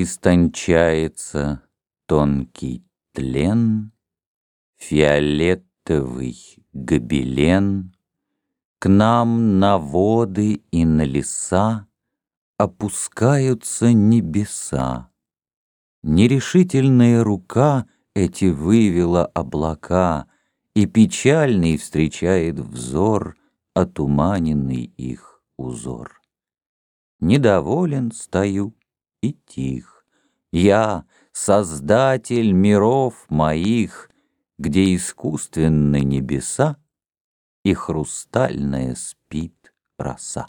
Истончается тонкий тлен, Фиолетовый гобелен, К нам на воды и на леса Опускаются небеса. Нерешительная рука Эти вывела облака, И печальный встречает взор Отуманенный их узор. Недоволен стою и тих. Я — создатель миров моих, Где искусственны небеса И хрустальная спит роса.